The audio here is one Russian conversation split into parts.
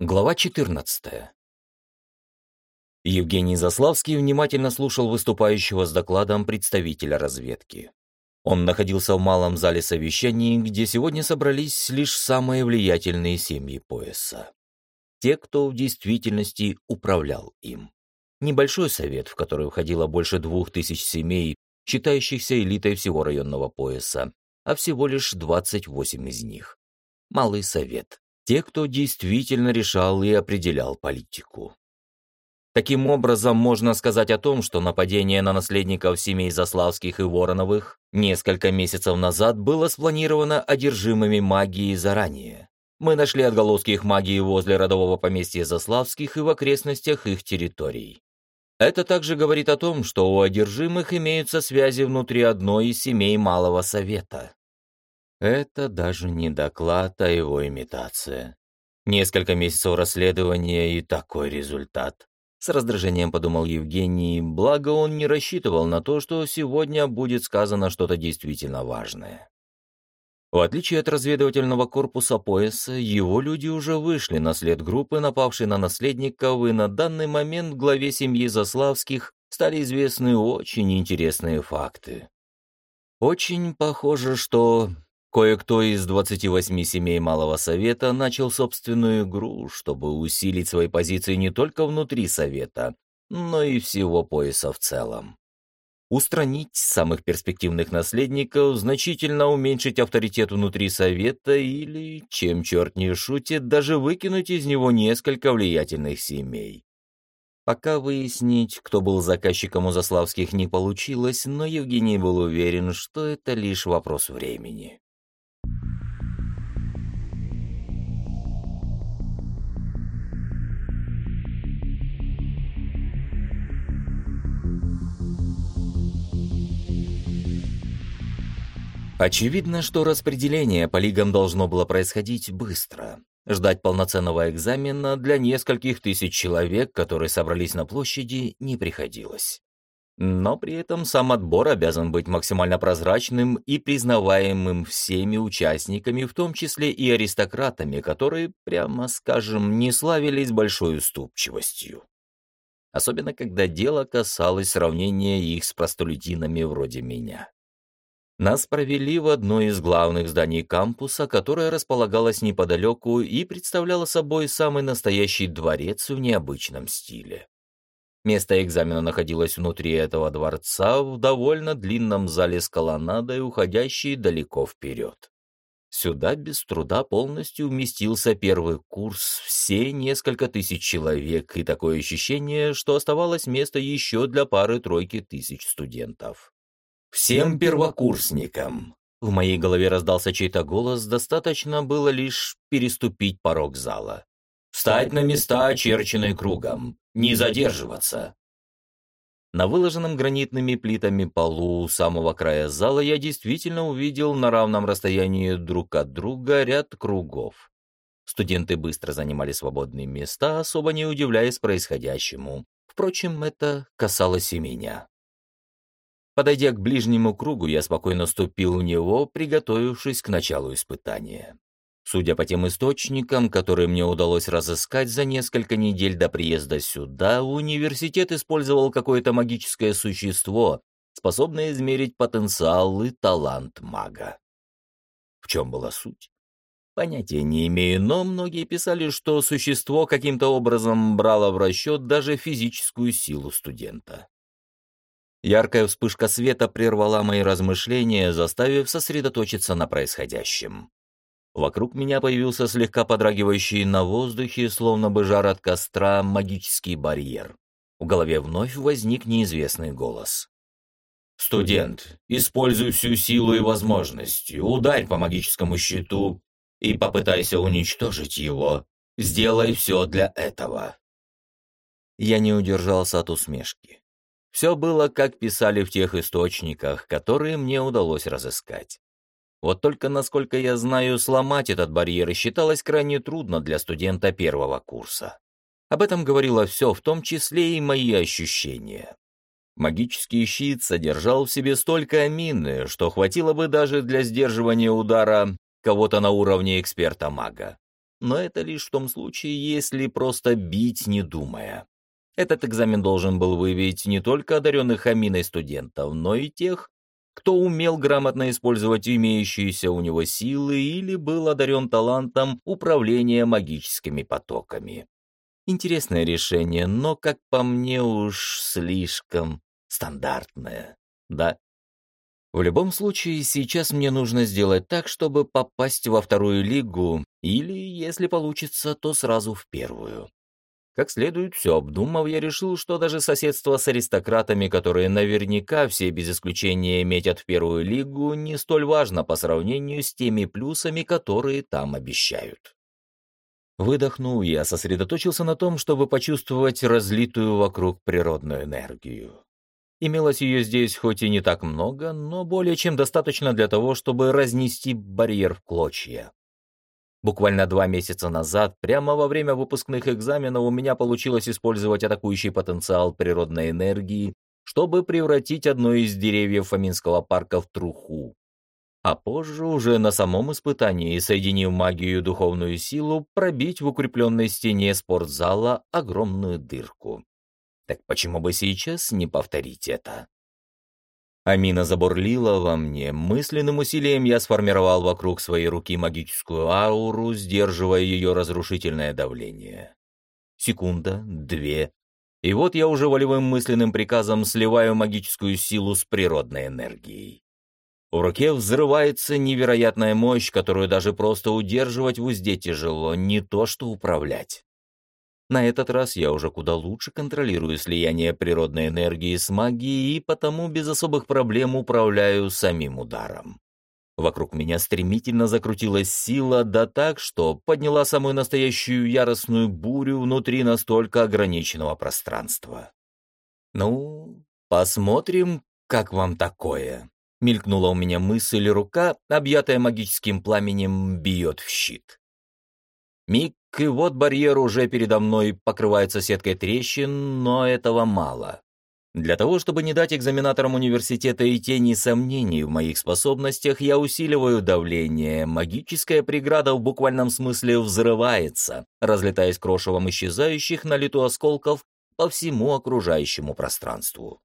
Глава 14. Евгений Заславский внимательно слушал выступающего с докладом представителя разведки. Он находился в малом зале совещаний, где сегодня собрались лишь самые влиятельные семьи пояса. Те, кто в действительности управлял им. Небольшой совет, в который входило больше двух тысяч семей, считающихся элитой всего районного пояса, а всего лишь 28 из них. Малый совет, те, кто действительно решал и определял политику. Таким образом, можно сказать о том, что нападение на наследников семей Заславских и Вороновых несколько месяцев назад было спланировано одержимыми магией заранее. Мы нашли отголоски их магии возле родового поместья Заславских и в окрестностях их территорий. Это также говорит о том, что у одержимых имеются связи внутри одной из семей Малого Совета. Это даже не доклад, а его имитация. Несколько месяцев расследования и такой результат. С раздражением подумал Евгений, благо он не рассчитывал на то, что сегодня будет сказано что-то действительно важное. В отличие от разведывательного корпуса пояса, его люди уже вышли на след группы, напавшей на наследников, и на данный момент главе семьи Заславских стали известны очень интересные факты. Очень похоже, что Кое-кто из 28 семей Малого Совета начал собственную игру, чтобы усилить свои позиции не только внутри Совета, но и всего пояса в целом. Устранить самых перспективных наследников, значительно уменьшить авторитет внутри Совета или, чем черт не шутит, даже выкинуть из него несколько влиятельных семей. Пока выяснить, кто был заказчиком у Заславских, не получилось, но Евгений был уверен, что это лишь вопрос времени. Очевидно, что распределение по лигам должно было происходить быстро. Ждать полноценного экзамена для нескольких тысяч человек, которые собрались на площади, не приходилось. Но при этом сам отбор обязан быть максимально прозрачным и признаваемым всеми участниками, в том числе и аристократами, которые, прямо скажем, не славились большой уступчивостью. Особенно, когда дело касалось сравнения их с простолюдинами вроде меня. Нас провели в одно из главных зданий кампуса, которое располагалось неподалеку и представляло собой самый настоящий дворец в необычном стиле. Место экзамена находилось внутри этого дворца в довольно длинном зале с колоннадой, уходящей далеко вперед. Сюда без труда полностью вместился первый курс, все несколько тысяч человек, и такое ощущение, что оставалось место еще для пары-тройки тысяч студентов. Всем первокурсникам. В моей голове раздался чей-то голос, достаточно было лишь переступить порог зала. Встать на места, очерченные кругом. Не задерживаться. На выложенном гранитными плитами полу у самого края зала я действительно увидел на равном расстоянии друг от друга ряд кругов. Студенты быстро занимали свободные места, особо не удивляясь происходящему. Впрочем, это касалось и меня. Подойдя к ближнему кругу, я спокойно ступил в него, приготовившись к началу испытания. Судя по тем источникам, которые мне удалось разыскать за несколько недель до приезда сюда, университет использовал какое-то магическое существо, способное измерить потенциал и талант мага. В чем была суть? Понятия не имею, но многие писали, что существо каким-то образом брало в расчет даже физическую силу студента. Яркая вспышка света прервала мои размышления, заставив сосредоточиться на происходящем. Вокруг меня появился слегка подрагивающий на воздухе, словно бы жар от костра, магический барьер. В голове вновь возник неизвестный голос. «Студент, используй всю силу и возможности, ударь по магическому щиту и попытайся уничтожить его. Сделай все для этого». Я не удержался от усмешки. Все было, как писали в тех источниках, которые мне удалось разыскать. Вот только, насколько я знаю, сломать этот барьер считалось крайне трудно для студента первого курса. Об этом говорило все, в том числе и мои ощущения. Магический щит содержал в себе столько амины, что хватило бы даже для сдерживания удара кого-то на уровне эксперта-мага. но это лишь в том случае, если просто бить не думая. Этот экзамен должен был выявить не только одаренных аминой студентов, но и тех, кто умел грамотно использовать имеющиеся у него силы или был одарен талантом управления магическими потоками. Интересное решение, но, как по мне, уж слишком стандартное, да? В любом случае, сейчас мне нужно сделать так, чтобы попасть во вторую лигу, или, если получится, то сразу в первую. Как следует все обдумав, я решил, что даже соседство с аристократами, которые наверняка все без исключения метят в первую лигу, не столь важно по сравнению с теми плюсами, которые там обещают. Выдохнул я, сосредоточился на том, чтобы почувствовать разлитую вокруг природную энергию. Имелось ее здесь хоть и не так много, но более чем достаточно для того, чтобы разнести барьер в клочья. Буквально два месяца назад, прямо во время выпускных экзаменов, у меня получилось использовать атакующий потенциал природной энергии, чтобы превратить одно из деревьев Фоминского парка в труху. А позже, уже на самом испытании, соединив магию и духовную силу, пробить в укрепленной стене спортзала огромную дырку. Так почему бы сейчас не повторить это? Амина забурлила во мне. Мысленным усилием я сформировал вокруг своей руки магическую ауру, сдерживая ее разрушительное давление. Секунда, две. И вот я уже волевым мысленным приказом сливаю магическую силу с природной энергией. В руке взрывается невероятная мощь, которую даже просто удерживать в узде тяжело, не то что управлять. На этот раз я уже куда лучше контролирую слияние природной энергии с магией и потому без особых проблем управляю самим ударом. Вокруг меня стремительно закрутилась сила, да так, что подняла самую настоящую яростную бурю внутри настолько ограниченного пространства. «Ну, посмотрим, как вам такое?» Мелькнула у меня мысль, рука, объятая магическим пламенем, бьет в щит. Миг и вот барьер уже передо мной покрывается сеткой трещин, но этого мало. Для того, чтобы не дать экзаменаторам университета и тени сомнений в моих способностях, я усиливаю давление. Магическая преграда в буквальном смысле взрывается, разлетаясь крошевом исчезающих на лету осколков по всему окружающему пространству.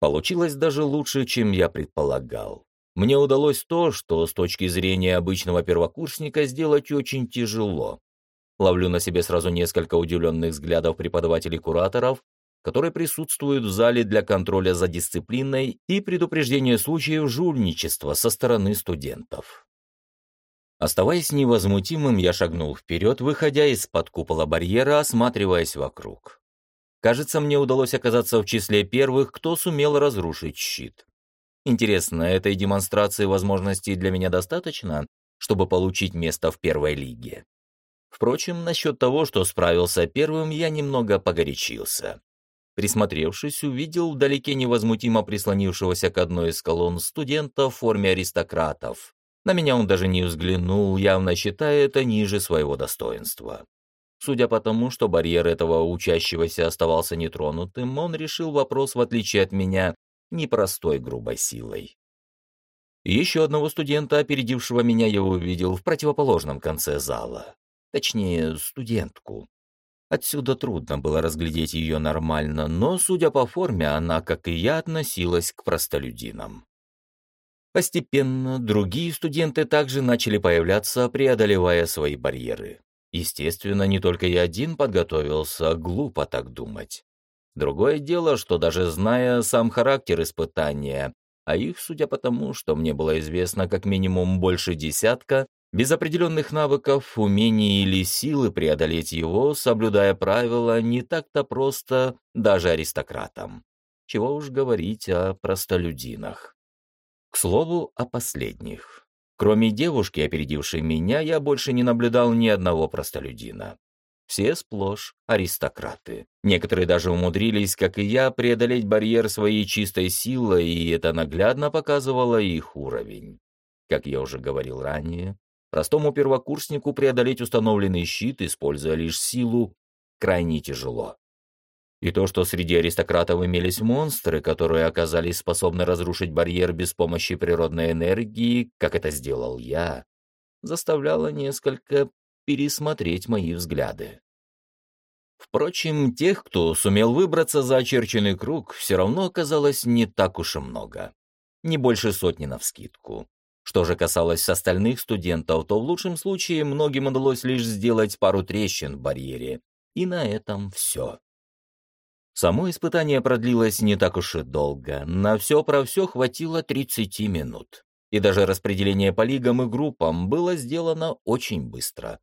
Получилось даже лучше, чем я предполагал. Мне удалось то, что с точки зрения обычного первокурсника сделать очень тяжело. Ловлю на себе сразу несколько удивленных взглядов преподавателей-кураторов, которые присутствуют в зале для контроля за дисциплиной и предупреждения случаев жульничества со стороны студентов. Оставаясь невозмутимым, я шагнул вперед, выходя из-под купола барьера, осматриваясь вокруг. Кажется, мне удалось оказаться в числе первых, кто сумел разрушить щит. Интересно, этой демонстрации возможностей для меня достаточно, чтобы получить место в первой лиге? Впрочем, насчет того, что справился первым, я немного погорячился. Присмотревшись, увидел вдалеке невозмутимо прислонившегося к одной из колонн студента в форме аристократов. На меня он даже не взглянул, явно считая это ниже своего достоинства. Судя по тому, что барьер этого учащегося оставался нетронутым, он решил вопрос, в отличие от меня, непростой грубой силой. Еще одного студента, опередившего меня, я увидел в противоположном конце зала. Точнее, студентку. Отсюда трудно было разглядеть ее нормально, но, судя по форме, она, как и я, относилась к простолюдинам. Постепенно другие студенты также начали появляться, преодолевая свои барьеры. Естественно, не только я один подготовился, глупо так думать. Другое дело, что даже зная сам характер испытания, а их, судя по тому, что мне было известно как минимум больше десятка, без определенных навыков, умений или силы преодолеть его, соблюдая правила, не так-то просто даже аристократам. Чего уж говорить о простолюдинах. К слову, о последних. Кроме девушки, опередившей меня, я больше не наблюдал ни одного простолюдина. Все сплошь аристократы. Некоторые даже умудрились, как и я, преодолеть барьер своей чистой силой, и это наглядно показывало их уровень. Как я уже говорил ранее, Простому первокурснику преодолеть установленный щит, используя лишь силу, крайне тяжело. И то, что среди аристократов имелись монстры, которые оказались способны разрушить барьер без помощи природной энергии, как это сделал я, заставляло несколько пересмотреть мои взгляды. Впрочем, тех, кто сумел выбраться за очерченный круг, все равно оказалось не так уж и много. Не больше сотни навскидку. Что же касалось остальных студентов, то в лучшем случае многим удалось лишь сделать пару трещин в барьере. И на этом все. Само испытание продлилось не так уж и долго. На все про все хватило 30 минут. И даже распределение по лигам и группам было сделано очень быстро.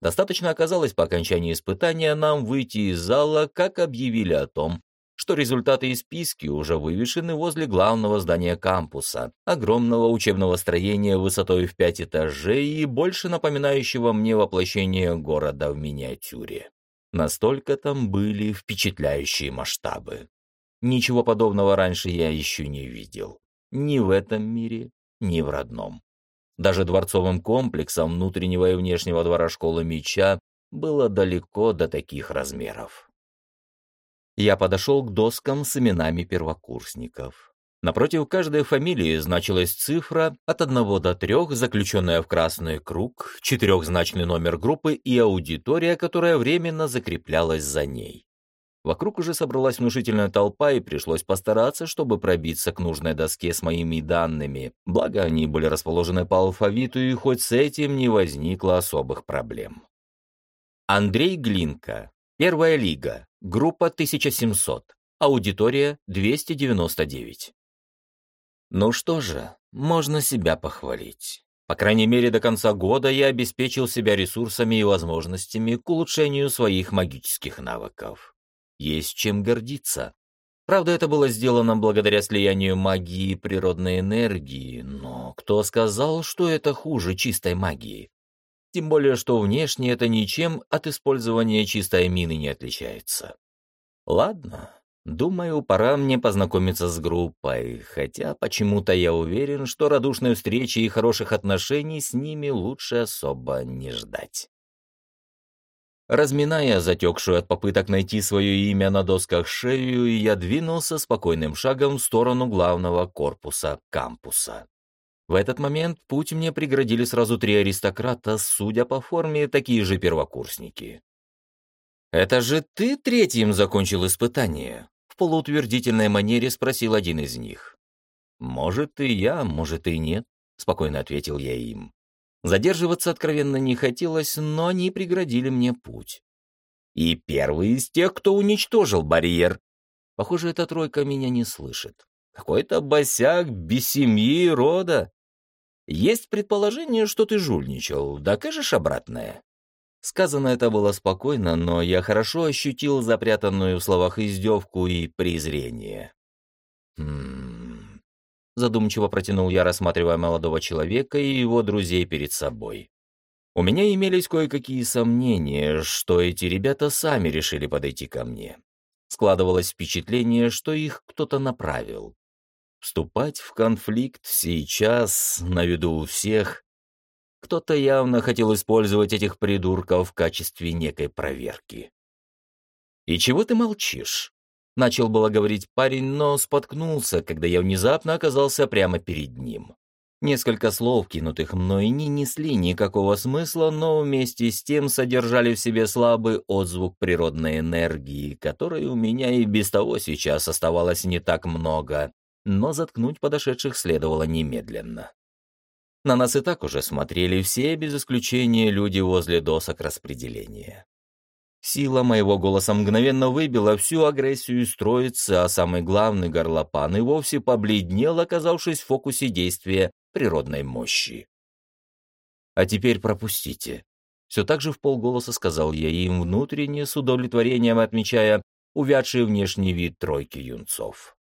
Достаточно оказалось по окончании испытания нам выйти из зала, как объявили о том, что результаты из списки уже вывешены возле главного здания кампуса, огромного учебного строения высотой в пять этажей и больше напоминающего мне воплощение города в миниатюре. Настолько там были впечатляющие масштабы. Ничего подобного раньше я еще не видел. Ни в этом мире, ни в родном. Даже дворцовым комплексом внутреннего и внешнего двора школы меча было далеко до таких размеров. Я подошел к доскам с именами первокурсников. Напротив каждой фамилии значилась цифра от 1 до 3, заключенная в красный круг, четырехзначный номер группы и аудитория, которая временно закреплялась за ней. Вокруг уже собралась внушительная толпа, и пришлось постараться, чтобы пробиться к нужной доске с моими данными, благо они были расположены по алфавиту, и хоть с этим не возникло особых проблем. Андрей Глинка. Первая лига. Группа 1700. Аудитория 299. Ну что же, можно себя похвалить. По крайней мере, до конца года я обеспечил себя ресурсами и возможностями к улучшению своих магических навыков есть чем гордиться. Правда, это было сделано благодаря слиянию магии и природной энергии, но кто сказал, что это хуже чистой магии? Тем более, что внешне это ничем от использования чистой мины не отличается. Ладно, думаю, пора мне познакомиться с группой, хотя почему-то я уверен, что радушной встречи и хороших отношений с ними лучше особо не ждать. Разминая затекшую от попыток найти свое имя на досках шею, я двинулся спокойным шагом в сторону главного корпуса кампуса. В этот момент путь мне преградили сразу три аристократа, судя по форме, такие же первокурсники. «Это же ты третьим закончил испытание?» В полуутвердительной манере спросил один из них. «Может, и я, может, и нет», — спокойно ответил я им. Задерживаться откровенно не хотелось, но они преградили мне путь. И первый из тех, кто уничтожил барьер. Похоже, эта тройка меня не слышит. Какой-то босяк без семьи и рода. Есть предположение, что ты жульничал. Докажешь обратное? Сказано это было спокойно, но я хорошо ощутил запрятанную в словах издевку и презрение. Хм... Задумчиво протянул я, рассматривая молодого человека и его друзей перед собой. У меня имелись кое-какие сомнения, что эти ребята сами решили подойти ко мне. Складывалось впечатление, что их кто-то направил. Вступать в конфликт сейчас, на виду у всех, кто-то явно хотел использовать этих придурков в качестве некой проверки. «И чего ты молчишь?» Начал было говорить парень, но споткнулся, когда я внезапно оказался прямо перед ним. Несколько слов, кинутых мной, не несли никакого смысла, но вместе с тем содержали в себе слабый отзвук природной энергии, которой у меня и без того сейчас оставалось не так много, но заткнуть подошедших следовало немедленно. На нас и так уже смотрели все, без исключения люди возле досок распределения. Сила моего голоса мгновенно выбила всю агрессию из троицы, а самый главный горлопан и вовсе побледнел, оказавшись в фокусе действия природной мощи. «А теперь пропустите». Все так же в полголоса сказал я им внутренне, с удовлетворением отмечая увядший внешний вид тройки юнцов.